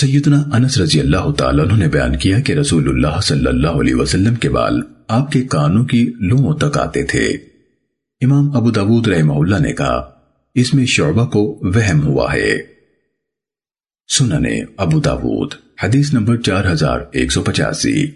سیدنا انس رضی اللہ تعالیٰ عنہ نے بیان کیا کہ رسول اللہ صلی اللہ علیہ وسلم کے بال آپ کے کانوں کی لوموں تک آتے تھے۔ امام ابو داود رحمہ اللہ نے کہا، اس میں شعبہ کو وہم ہوا ہے۔ سننے ابو داود، حدیث نمبر چار ہزار ایک سو پچاسی۔